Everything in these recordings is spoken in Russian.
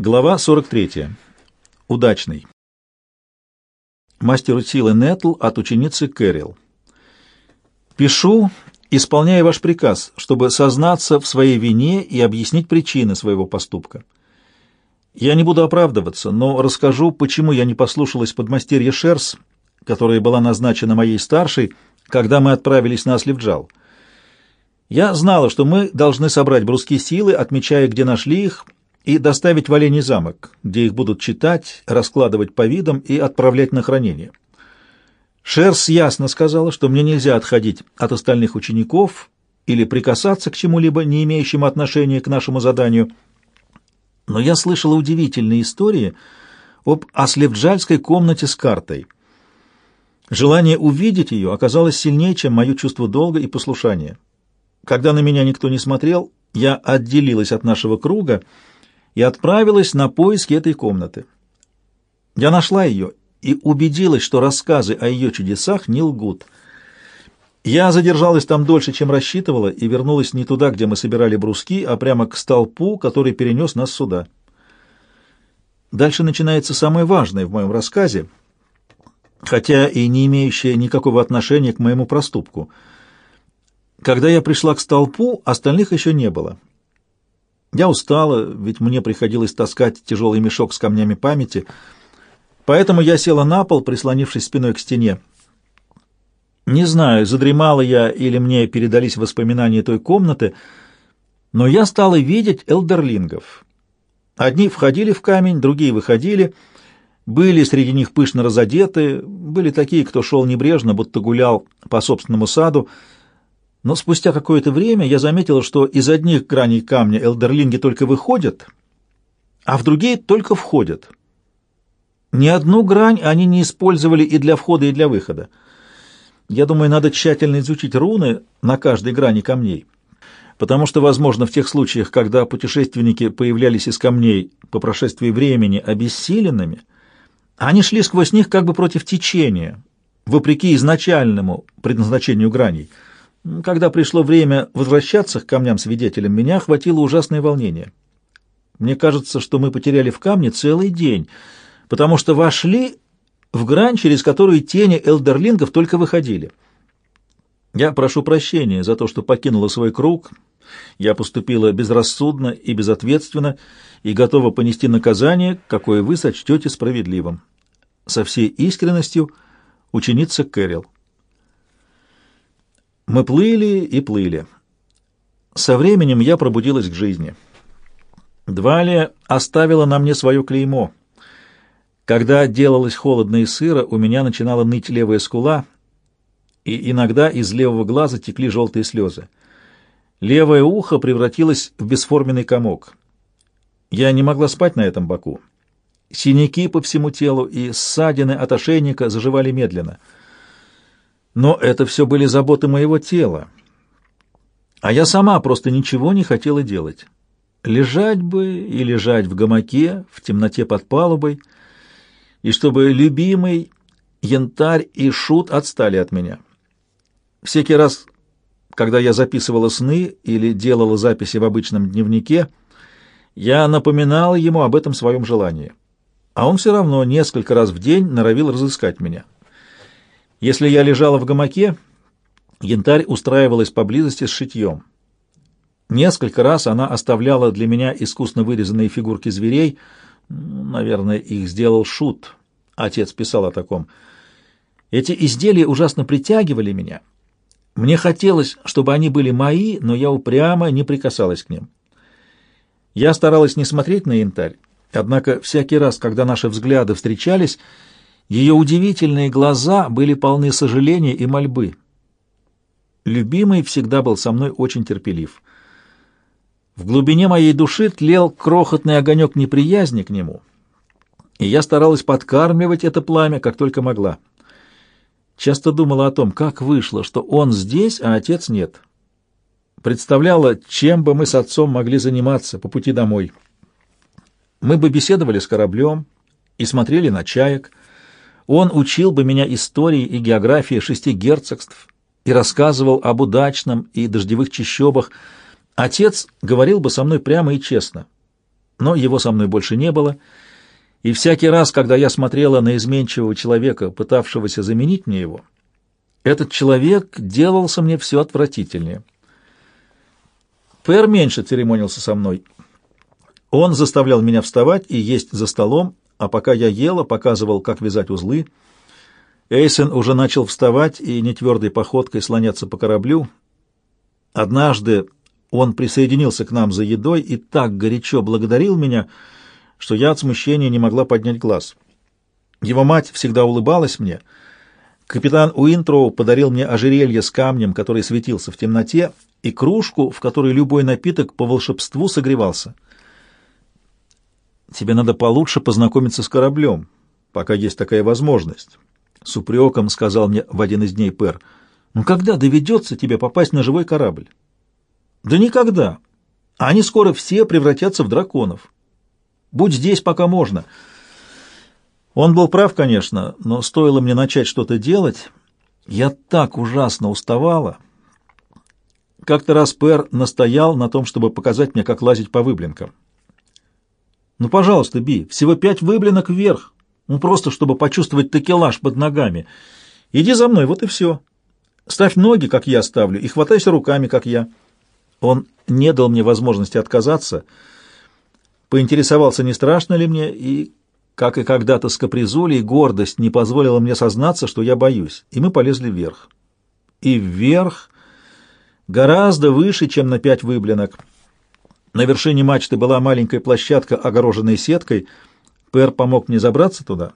Глава 43. Удачный. Мастеру силы Нетл от ученицы Кэрил. Пишу, исполняя ваш приказ, чтобы сознаться в своей вине и объяснить причины своего поступка. Я не буду оправдываться, но расскажу, почему я не послушалась подмастерья Шерс, которая была назначена моей старшей, когда мы отправились на Асливджал. Я знала, что мы должны собрать бруски силы, отмечая, где нашли их, и доставить в Оленей замок, где их будут читать, раскладывать по видам и отправлять на хранение. Шерс ясно сказала, что мне нельзя отходить от остальных учеников или прикасаться к чему-либо, не имеющему отношения к нашему заданию. Но я слышала удивительные истории об Аслевджальской комнате с картой. Желание увидеть ее оказалось сильнее, чем мое чувство долга и послушания. Когда на меня никто не смотрел, я отделилась от нашего круга и отправилась на поиски этой комнаты. Я нашла ее и убедилась, что рассказы о ее чудесах не лгут. Я задержалась там дольше, чем рассчитывала, и вернулась не туда, где мы собирали бруски, а прямо к столпу, который перенес нас сюда. Дальше начинается самое важное в моем рассказе, хотя и не имеющее никакого отношения к моему проступку. Когда я пришла к столпу, остальных еще не было. Я устала, ведь мне приходилось таскать тяжелый мешок с камнями памяти, поэтому я села на пол, прислонившись спиной к стене. Не знаю, задремала я или мне передались воспоминания той комнаты, но я стала видеть элдерлингов. Одни входили в камень, другие выходили, были среди них пышно разодеты, были такие, кто шел небрежно, будто гулял по собственному саду, но спустя какое-то время я заметила, что из одних граней камня элдерлинги только выходят, а в другие только входят. Ни одну грань они не использовали и для входа, и для выхода. Я думаю, надо тщательно изучить руны на каждой грани камней, потому что, возможно, в тех случаях, когда путешественники появлялись из камней по прошествии времени обессиленными, они шли сквозь них как бы против течения, вопреки изначальному предназначению граней — когда пришло время возвращаться к камням-свидетелям, меня охватило ужасное волнение. Мне кажется, что мы потеряли в камне целый день, потому что вошли в грань, через которую тени элдерлингов только выходили. Я прошу прощения за то, что покинула свой круг. Я поступила безрассудно и безответственно и готова понести наказание, какое вы сочтете справедливым. Со всей искренностью ученица Кэрилл. Мы плыли и плыли. Со временем я пробудилась к жизни. Двалия оставила на мне свое клеймо. Когда делалось холодно и сыро, у меня начинала ныть левая скула, и иногда из левого глаза текли желтые слезы. Левое ухо превратилось в бесформенный комок. Я не могла спать на этом боку. Синяки по всему телу и ссадины от ошейника заживали медленно — но это все были заботы моего тела. А я сама просто ничего не хотела делать. Лежать бы и лежать в гамаке, в темноте под палубой, и чтобы любимый янтарь и шут отстали от меня. Всякий раз, когда я записывала сны или делала записи в обычном дневнике, я напоминала ему об этом своем желании. А он все равно несколько раз в день норовил разыскать меня. Если я лежала в гамаке, янтарь устраивалась поблизости с шитьем. Несколько раз она оставляла для меня искусно вырезанные фигурки зверей. Наверное, их сделал Шут. Отец писал о таком. Эти изделия ужасно притягивали меня. Мне хотелось, чтобы они были мои, но я упрямо не прикасалась к ним. Я старалась не смотреть на янтарь, однако всякий раз, когда наши взгляды встречались, ее удивительные глаза были полны сожаления и мольбы. Любимый всегда был со мной очень терпелив. В глубине моей души тлел крохотный огонек неприязни к нему, и я старалась подкармливать это пламя, как только могла. Часто думала о том, как вышло, что он здесь, а отец нет. Представляла, чем бы мы с отцом могли заниматься по пути домой. Мы бы беседовали с кораблем и смотрели на чаек, он учил бы меня истории и географии шести герцогств и рассказывал об удачном и дождевых чащобах. Отец говорил бы со мной прямо и честно. Но его со мной больше не было, и всякий раз, когда я смотрела на изменчивого человека, пытавшегося заменить мне его, этот человек делался мне все отвратительнее. Пэр меньше церемонился со мной. Он заставлял меня вставать и есть за столом, а пока я ела, показывал, как вязать узлы. Эйсен уже начал вставать и нетвердой походкой слоняться по кораблю. Однажды он присоединился к нам за едой и так горячо благодарил меня, что я от смущения не могла поднять глаз. Его мать всегда улыбалась мне. Капитан Уинтроу подарил мне ожерелье с камнем, который светился в темноте, и кружку, в которой любой напиток по волшебству согревался. «Тебе надо получше познакомиться с кораблем, пока есть такая возможность», — с упреком сказал мне в один из дней Пер. «Ну когда доведется тебе попасть на живой корабль?» «Да никогда. Они скоро все превратятся в драконов. Будь здесь, пока можно». Он был прав, конечно, но стоило мне начать что-то делать, я так ужасно уставала. Как-то раз Пэр настоял на том, чтобы показать мне, как лазить по выблинкам. «Ну, пожалуйста, Би, всего пять выблинок вверх, ну, просто чтобы почувствовать такелаж под ногами. Иди за мной, вот и все. Ставь ноги, как я ставлю, и хватайся руками, как я». Он не дал мне возможности отказаться, поинтересовался, не страшно ли мне, и, как и когда-то с капризулей, гордость не позволила мне сознаться, что я боюсь, и мы полезли вверх. И вверх гораздо выше, чем на пять выблинок. На вершине мачты была маленькая площадка, огороженная сеткой. Пэр помог мне забраться туда,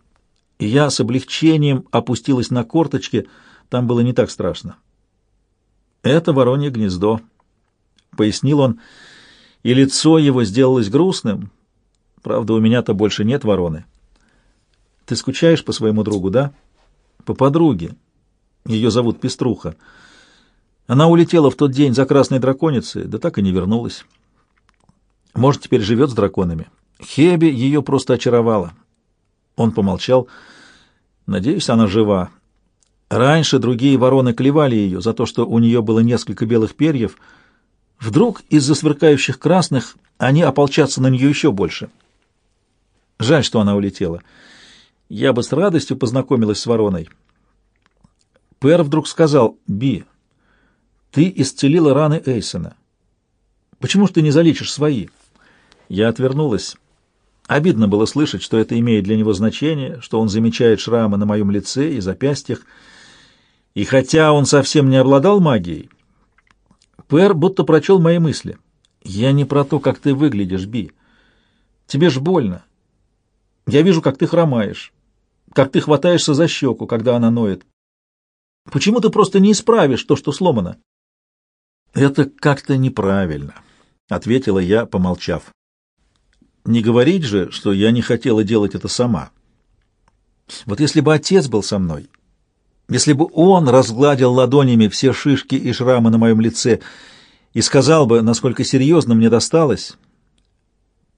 и я с облегчением опустилась на корточки, там было не так страшно. Это воронье гнездо, — пояснил он, и лицо его сделалось грустным. Правда, у меня-то больше нет вороны. Ты скучаешь по своему другу, да? По подруге. Ее зовут Пеструха. Она улетела в тот день за красной драконицей, да так и не вернулась. Может, теперь живет с драконами. Хеби ее просто очаровала. Он помолчал. Надеюсь, она жива. Раньше другие вороны клевали ее за то, что у нее было несколько белых перьев. Вдруг из-за сверкающих красных они ополчатся на нее еще больше. Жаль, что она улетела. Я бы с радостью познакомилась с вороной. Пэр вдруг сказал, «Би, ты исцелила раны Эйсона. Почему ж ты не залечишь свои?» Я отвернулась. Обидно было слышать, что это имеет для него значение, что он замечает шрамы на моем лице и запястьях. И хотя он совсем не обладал магией, Пэр будто прочел мои мысли. «Я не про то, как ты выглядишь, Би. Тебе ж больно. Я вижу, как ты хромаешь, как ты хватаешься за щеку, когда она ноет. Почему ты просто не исправишь то, что сломано?» «Это как-то неправильно», — ответила я, помолчав. «Не говорить же, что я не хотела делать это сама. Вот если бы отец был со мной, если бы он разгладил ладонями все шишки и шрамы на моем лице и сказал бы, насколько серьезно мне досталось,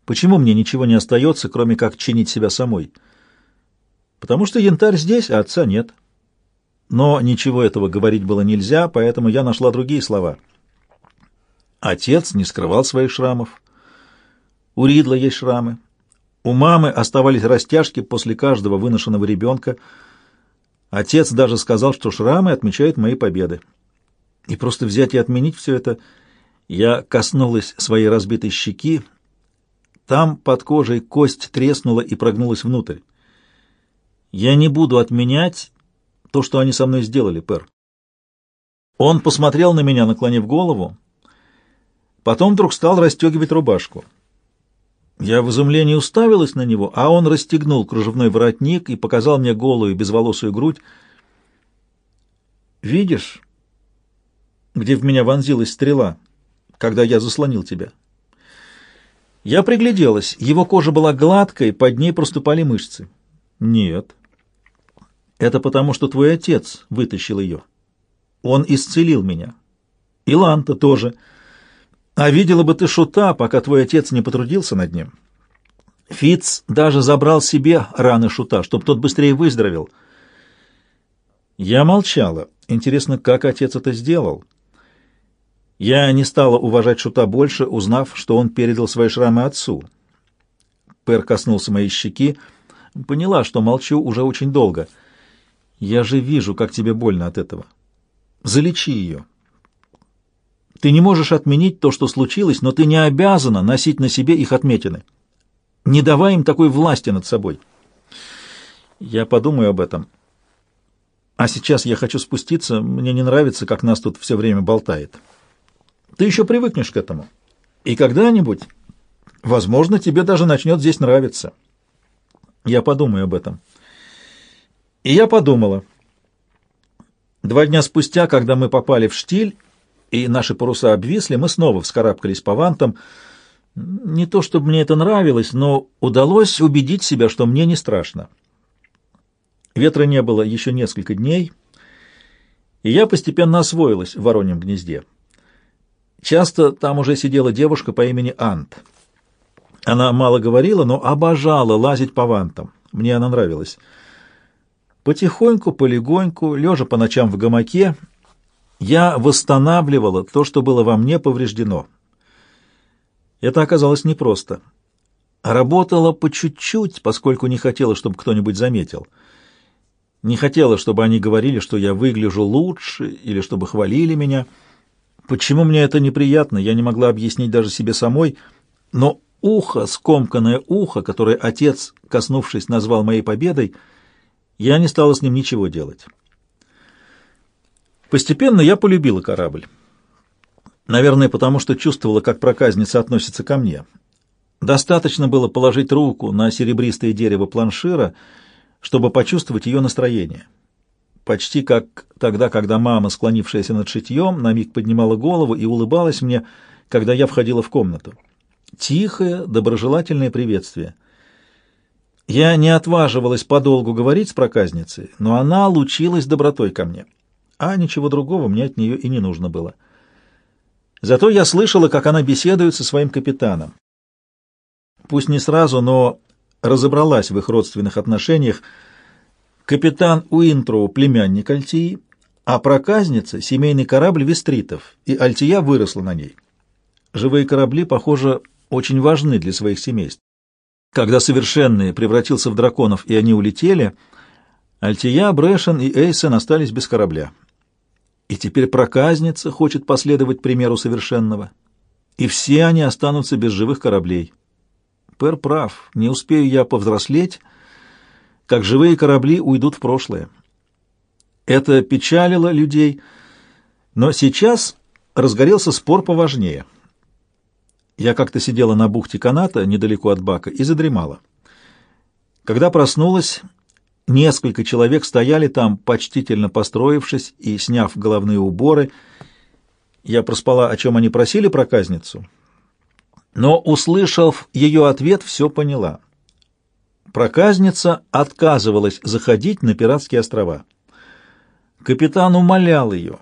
почему мне ничего не остается, кроме как чинить себя самой? Потому что янтарь здесь, а отца нет». Но ничего этого говорить было нельзя, поэтому я нашла другие слова — Отец не скрывал своих шрамов. У Ридла есть шрамы. У мамы оставались растяжки после каждого выношенного ребенка. Отец даже сказал, что шрамы отмечают мои победы. И просто взять и отменить все это... Я коснулась своей разбитой щеки. Там под кожей кость треснула и прогнулась внутрь. Я не буду отменять то, что они со мной сделали, Пер. Он посмотрел на меня, наклонив голову, Потом вдруг стал расстегивать рубашку. Я в изумлении уставилась на него, а он расстегнул кружевной воротник и показал мне голую безволосую грудь. «Видишь, где в меня вонзилась стрела, когда я заслонил тебя?» Я пригляделась. Его кожа была гладкой, под ней проступали мышцы. «Нет. Это потому, что твой отец вытащил ее. Он исцелил меня. И Ланта тоже». А видела бы ты шута, пока твой отец не потрудился над ним. Фиц даже забрал себе раны шута, чтобы тот быстрее выздоровел. Я молчала. Интересно, как отец это сделал? Я не стала уважать шута больше, узнав, что он передал свои шрамы отцу. Пэр коснулся моей щеки. Поняла, что молчу уже очень долго. Я же вижу, как тебе больно от этого. Залечи ее. Ты не можешь отменить то, что случилось, но ты не обязана носить на себе их отметины. Не давай им такой власти над собой. Я подумаю об этом. А сейчас я хочу спуститься. Мне не нравится, как нас тут все время болтает. Ты еще привыкнешь к этому. И когда-нибудь, возможно, тебе даже начнет здесь нравиться. Я подумаю об этом. И я подумала. Два дня спустя, когда мы попали в штиль, и наши паруса обвисли, мы снова вскарабкались по вантам. Не то чтобы мне это нравилось, но удалось убедить себя, что мне не страшно. Ветра не было еще несколько дней, и я постепенно освоилась в вороньем гнезде. Часто там уже сидела девушка по имени Ант. Она мало говорила, но обожала лазить по вантам. Мне она нравилась. Потихоньку, полегоньку, лежа по ночам в гамаке, я восстанавливала то, что было во мне повреждено. Это оказалось непросто. Работала по чуть-чуть, поскольку не хотела, чтобы кто-нибудь заметил. Не хотела, чтобы они говорили, что я выгляжу лучше, или чтобы хвалили меня. Почему мне это неприятно, я не могла объяснить даже себе самой, но ухо, скомканное ухо, которое отец, коснувшись, назвал моей победой, я не стала с ним ничего делать. Постепенно я полюбила корабль. Наверное, потому что чувствовала, как проказница относится ко мне. Достаточно было положить руку на серебристое дерево планшира — чтобы почувствовать ее настроение. Почти как тогда, когда мама, склонившаяся над шитьем, на миг поднимала голову и улыбалась мне, когда я входила в комнату. Тихое, доброжелательное приветствие. Я не отваживалась подолгу говорить с проказницей, но она лучилась добротой ко мне, а ничего другого мне от нее и не нужно было. Зато я слышала, как она беседует со своим капитаном. Пусть не сразу, но разобралась в их родственных отношениях. Капитан Уинтроу — племянник Альтии, а проказница — семейный корабль Вестритов, и Альтия выросла на ней. Живые корабли, похоже, очень важны для своих семейств. Когда совершенный превратился в драконов и они улетели, Альтия, Брэшен и Эйсен остались без корабля. И теперь проказница хочет последовать примеру совершенного. И все они останутся без живых кораблей. Пэр прав. Не успею я повзрослеть, как живые корабли уйдут в прошлое. Это печалило людей, но сейчас разгорелся спор поважнее. Я как-то сидела на бухте каната недалеко от бака и задремала. Когда проснулась, несколько человек стояли там, почтительно построившись и сняв головные уборы. Я проспала, о чем они просили проказницу, но, услышав ее ответ, все поняла. Проказница отказывалась заходить на пиратские острова. Капитан умолял ее.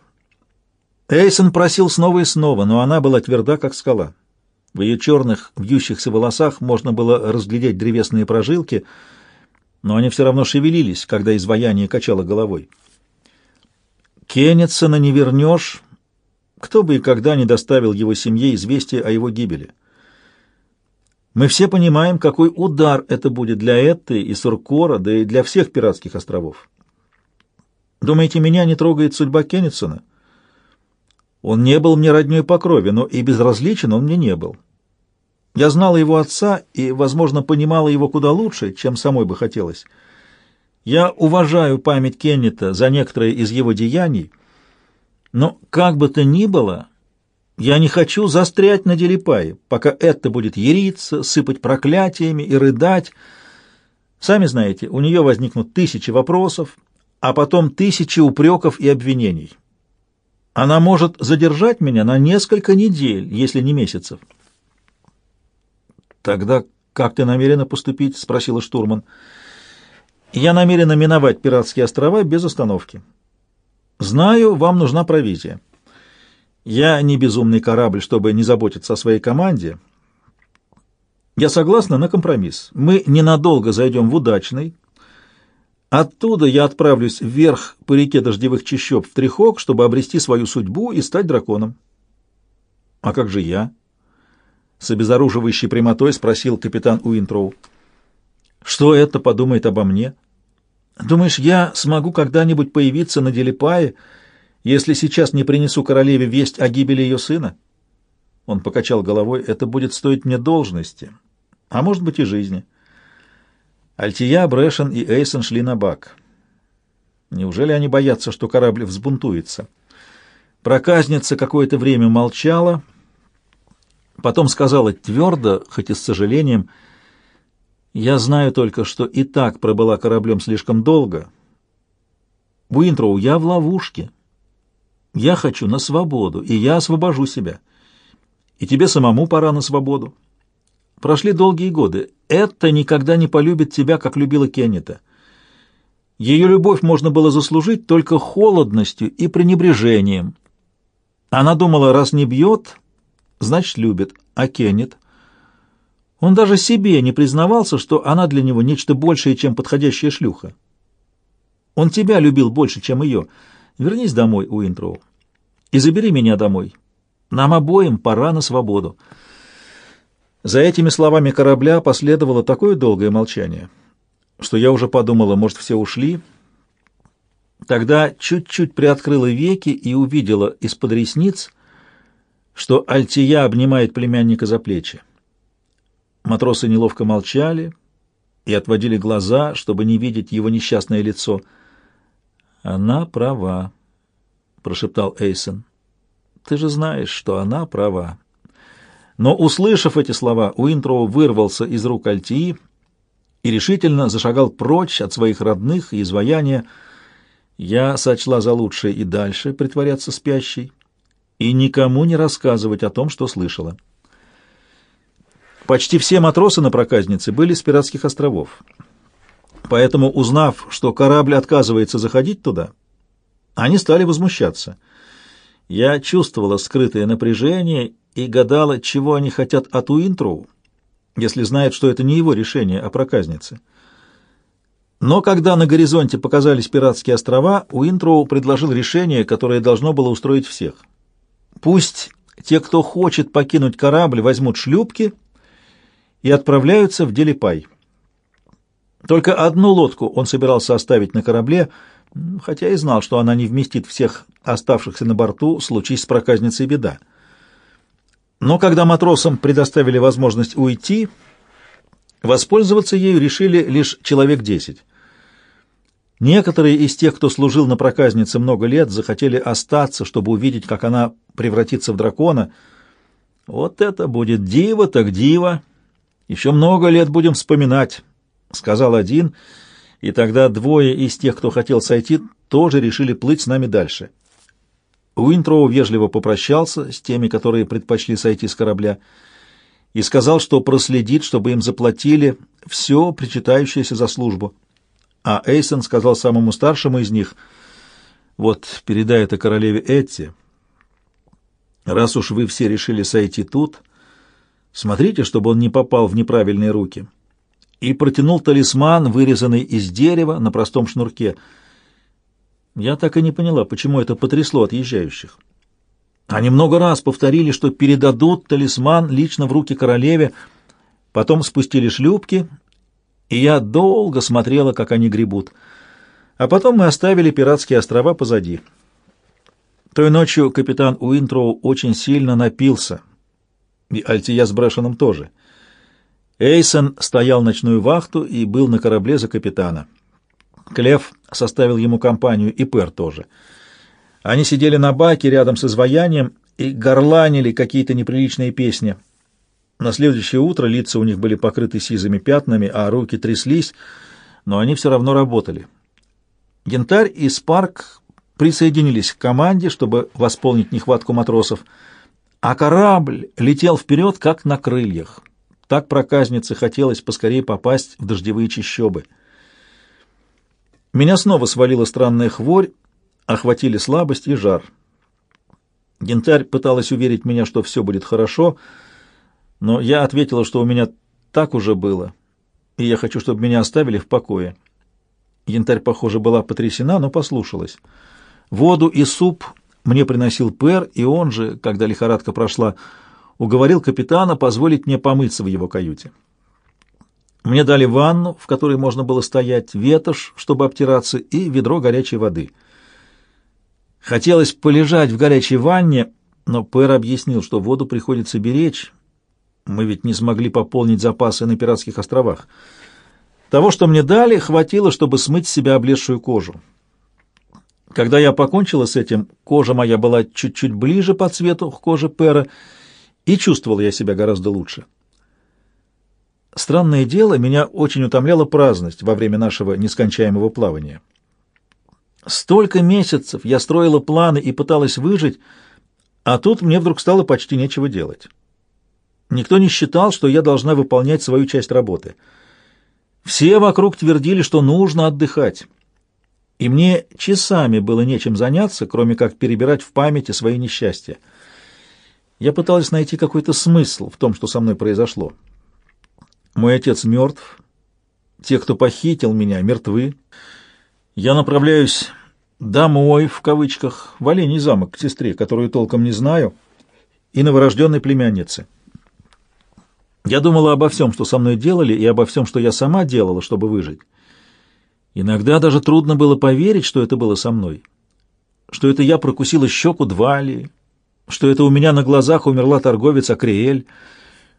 Эйсон просил снова и снова, но она была тверда, как скала. В ее черных, вьющихся волосах можно было разглядеть древесные прожилки, но они все равно шевелились, когда изваяние качало головой. Кеннетсона не вернешь, кто бы и когда не доставил его семье известие о его гибели. Мы все понимаем, какой удар это будет для Этты и Суркора, да и для всех пиратских островов. Думаете, меня не трогает судьба Кеннисона? Он не был мне роднёй по крови, но и безразличен он мне не был. Я знала его отца и, возможно, понимала его куда лучше, чем самой бы хотелось. Я уважаю память Кеннета за некоторые из его деяний, но как бы то ни было, я не хочу застрять на Делипае, пока это будет яриться, сыпать проклятиями и рыдать. Сами знаете, у нее возникнут тысячи вопросов, а потом тысячи упреков и обвинений. Она может задержать меня на несколько недель, если не месяцев. «Тогда как ты намерена поступить?» — спросила штурман. «Я намерена миновать пиратские острова без остановки. Знаю, вам нужна провизия». Я не безумный корабль, чтобы не заботиться о своей команде. Я согласна на компромисс. Мы ненадолго зайдем в удачный. Оттуда я отправлюсь вверх по реке дождевых чащоб в Трихок, чтобы обрести свою судьбу и стать драконом. А как же я? С обезоруживающей прямотой спросил капитан Уинтроу. Что это подумает обо мне? Думаешь, я смогу когда-нибудь появиться на Делипае, если сейчас не принесу королеве весть о гибели ее сына? Он покачал головой. Это будет стоить мне должности, а может быть и жизни. Альтия, Брэшен и Эйсон шли на бак. Неужели они боятся, что корабль взбунтуется? Проказница какое-то время молчала, потом сказала твердо, хоть и с сожалением, «Я знаю только, что и так пробыла кораблем слишком долго. Уинтроу, я в ловушке. Я хочу на свободу, и я освобожу себя. И тебе самому пора на свободу. Прошли долгие годы. Это никогда не полюбит тебя, как любила Кеннета. Ее любовь можно было заслужить только холодностью и пренебрежением. Она думала, раз не бьет, значит, любит. А Кеннет? Он даже себе не признавался, что она для него нечто большее, чем подходящая шлюха. Он тебя любил больше, чем ее. Вернись домой, Уинтроу, и забери меня домой. Нам обоим пора на свободу. За этими словами корабля последовало такое долгое молчание, что я уже подумала, может, все ушли, Тогда чуть-чуть приоткрыла веки и увидела из-под ресниц, что Альтия обнимает племянника за плечи. Матросы неловко молчали и отводили глаза, чтобы не видеть его несчастное лицо. «Она права», — прошептал Эйсон. «Ты же знаешь, что она права». Но, услышав эти слова, Уинтроу вырвался из рук Альтии и решительно зашагал прочь от своих родных и изваяния, я сочла за лучшее и дальше притворяться спящей и никому не рассказывать о том, что слышала. Почти все матросы на проказнице были с пиратских островов. Поэтому, узнав, что корабль отказывается заходить туда, они стали возмущаться. Я чувствовала скрытое напряжение и гадала, чего они хотят от Уинтроу, если знают, что это не его решение, а проказницы. Но когда на горизонте показались пиратские острова, Уинтроу предложил решение, которое должно было устроить всех. Пусть те, кто хочет покинуть корабль, возьмут шлюпки и отправляются в Делипай. Только одну лодку он собирался оставить на корабле, хотя и знал, что она не вместит всех оставшихся на борту, случись с проказницей беда. Но когда матросам предоставили возможность уйти, воспользоваться ею решили лишь человек десять. Некоторые из тех, кто служил на проказнице много лет, захотели остаться, чтобы увидеть, как она превратится в дракона. Вот это будет диво так диво. Еще много лет будем вспоминать, — сказал один, и тогда двое из тех, кто хотел сойти, тоже решили плыть с нами дальше. Уинтроу вежливо попрощался с теми, которые предпочли сойти с корабля, и сказал, что проследит, чтобы им заплатили все, причитающееся за службу а Эйсон сказал самому старшему из них, «Вот, передай это королеве Этти. Раз уж вы все решили сойти тут, смотрите, чтобы он не попал в неправильные руки». И протянул талисман, вырезанный из дерева на простом шнурке. Я так и не поняла, почему это потрясло отъезжающих. Они много раз повторили, что передадут талисман лично в руки королеве, потом спустили шлюпки и я долго смотрела, как они гребут. А потом мы оставили пиратские острова позади. Той ночью капитан Уинтроу очень сильно напился, и Альтия с Брэшеном тоже. Эйсон стоял ночную вахту и был на корабле за капитана. Клев составил ему компанию, и Пер тоже. Они сидели на баке рядом с изваянием и горланили какие-то неприличные песни — на следующее утро лица у них были покрыты сизыми пятнами, а руки тряслись, но они все равно работали. Янтарь и Спарк присоединились к команде, чтобы восполнить нехватку матросов, а корабль летел вперед, как на крыльях. Так проказнице хотелось поскорее попасть в дождевые чащобы. Меня снова свалила странная хворь, охватили слабость и жар. Янтарь пыталась уверить меня, что все будет хорошо — но я ответила, что у меня так уже было, и я хочу, чтобы меня оставили в покое. Янтарь, похоже, была потрясена, но послушалась. Воду и суп мне приносил Пэр, и он же, когда лихорадка прошла, уговорил капитана позволить мне помыться в его каюте. Мне дали ванну, в которой можно было стоять, ветошь, чтобы обтираться, и ведро горячей воды. Хотелось полежать в горячей ванне, но Пэр объяснил, что воду приходится беречь. Мы ведь не смогли пополнить запасы на пиратских островах. Того, что мне дали, хватило, чтобы смыть с себя облезшую кожу. Когда я покончила с этим, кожа моя была чуть-чуть ближе по цвету к коже Пэра, и чувствовал я себя гораздо лучше. Странное дело, меня очень утомляла праздность во время нашего нескончаемого плавания. Столько месяцев я строила планы и пыталась выжить, а тут мне вдруг стало почти нечего делать. Никто не считал, что я должна выполнять свою часть работы. Все вокруг твердили, что нужно отдыхать. И мне часами было нечем заняться, кроме как перебирать в памяти свои несчастья. Я пыталась найти какой-то смысл в том, что со мной произошло. Мой отец мертв. Те, кто похитил меня, мертвы. Я направляюсь «домой», в кавычках, в Оленей замок к сестре, которую толком не знаю, и новорожденной племяннице. Я думала обо всем, что со мной делали, и обо всем, что я сама делала, чтобы выжить. Иногда даже трудно было поверить, что это было со мной, что это я прокусила щеку Двали, что это у меня на глазах умерла торговец Акриэль,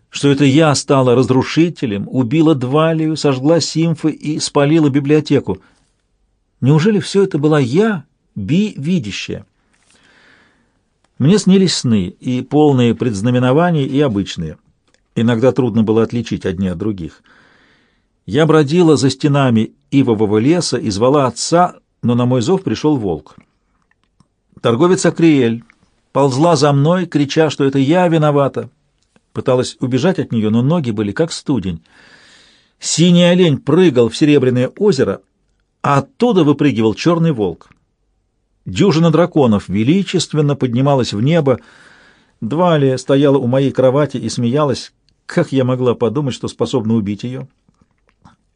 что это я стала разрушителем, убила Двалию, сожгла симфы и спалила библиотеку. Неужели все это была я, Би, видящая? Мне снились сны, и полные предзнаменований, и обычные. Иногда трудно было отличить одни от других. Я бродила за стенами ивового леса и звала отца, но на мой зов пришел волк. Торговец Акриэль ползла за мной, крича, что это я виновата, Пыталась убежать от нее, но ноги были как студень. Синий олень прыгал в серебряное озеро, а оттуда выпрыгивал черный волк. Дюжина драконов величественно поднималась в небо. Двалия стояла у моей кровати и смеялась. Как я могла подумать, что способна убить ее?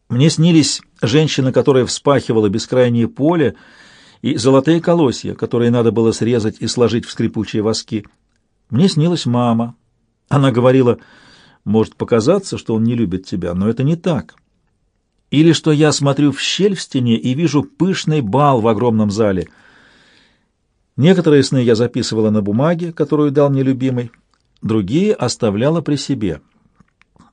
Мне снились женщина, которая вспахивала бескрайнее поле, и золотые колосья, которые надо было срезать и сложить в скрипучие воски. Мне снилась мама, она говорила, может показаться, что он не любит тебя, но это не так. Или что я смотрю в щель в стене и вижу пышный бал в огромном зале. Некоторые сны я записывала на бумаге, которую дал мне любимый, другие оставляла при себе —